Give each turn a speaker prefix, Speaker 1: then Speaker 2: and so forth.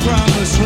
Speaker 1: promise.